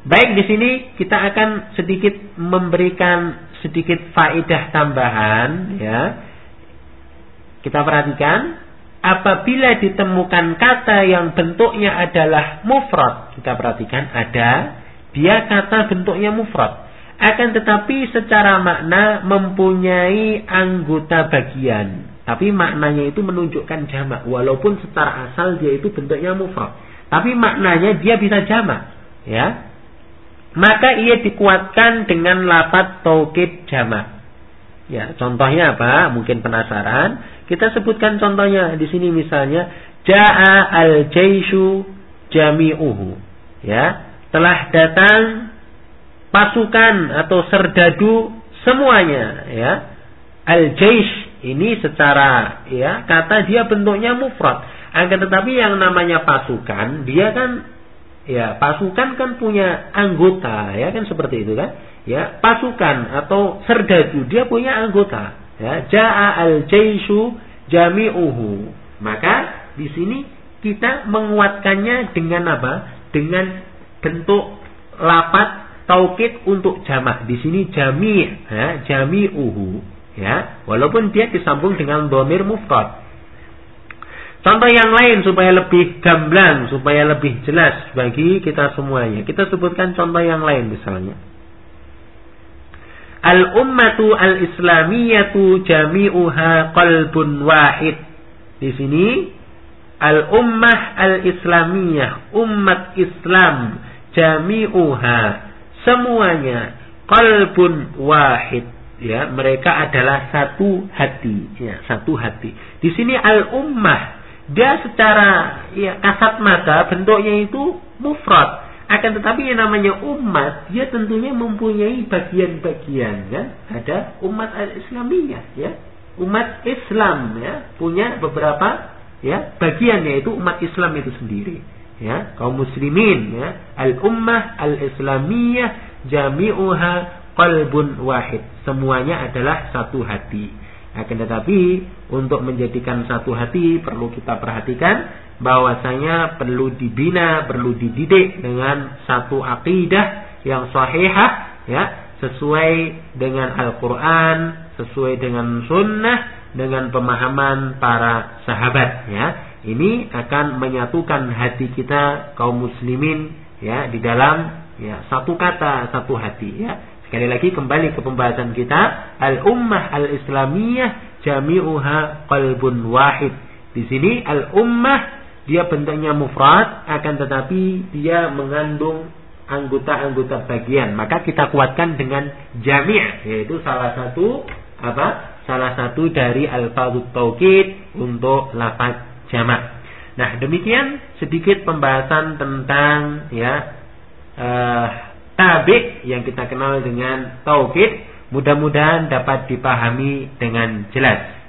Baik di sini kita akan sedikit memberikan sedikit faedah tambahan ya. Kita perhatikan apabila ditemukan kata yang bentuknya adalah mufrad, kita perhatikan ada dia kata bentuknya mufrad. Akan tetapi secara makna mempunyai anggota bagian. Tapi maknanya itu menunjukkan jamak. Walaupun secara asal dia itu bentuknya mufrad. Tapi maknanya dia bisa jamak. Ya, maka ia dikuatkan dengan lapat taukid jamak. Ya, contohnya apa? Mungkin penasaran. Kita sebutkan contohnya di sini misalnya jaa al-jaishu jami'uhu. Ya, telah datang pasukan atau serdadu semuanya, ya. Al-jaish ini secara ya kata dia bentuknya mufrad. Akan tetapi yang namanya pasukan dia kan Ya, pasukan kan punya anggota, ya kan seperti itu kan? Ya, pasukan atau serdadu dia punya anggota. Ya, jaa al-jaishu jami'uhu. Maka di sini kita menguatkannya dengan apa? Dengan bentuk lapat taukid untuk jamak. Di sini jami' ya, jami'uhu. Ya, walaupun dia disambung dengan domir mufrad. Contoh yang lain supaya lebih gamblang, supaya lebih jelas bagi kita semuanya. Kita sebutkan contoh yang lain misalnya. Al-ummatu al-islamiyatu jami'uha qalbun wahid. Di sini al-ummah al-islamiyah, umat Islam jami'uha semuanya qalbun wahid. Ya, mereka adalah satu hati, ya, satu hati. Di sini al-ummah dia secara ya kasat mata bentuknya itu mufrad. Akan tetapi yang namanya umat, dia tentunya mempunyai bagian-bagian kan. Ada umat Islamiyah ya. Umat Islam ya, punya beberapa ya bagian yaitu umat Islam itu sendiri ya kaum muslimin ya al ummah al islamiyah jami'uha qalbun wahid semuanya adalah satu hati akan tetapi untuk menjadikan satu hati perlu kita perhatikan bahwasanya perlu dibina, perlu dididik dengan satu akidah yang sahihah ya, sesuai dengan Al-Qur'an, sesuai dengan sunnah, dengan pemahaman para sahabat ya. Ini akan menyatukan hati kita kaum muslimin ya di dalam ya satu kata, satu hati ya. Sekali lagi kembali ke pembahasan kita, al-ummah al-islamiyah jami'uha qalbun wahid. Di sini al-ummah dia bentuknya mufrad akan tetapi dia mengandung anggota-anggota bagian. Maka kita kuatkan dengan jami' yaitu salah satu apa? Salah satu dari al-fadhut taukid untuk lafaz jamak. Nah, demikian sedikit pembahasan tentang ya uh, tabik yang kita kenal dengan taukid mudah-mudahan dapat dipahami dengan jelas.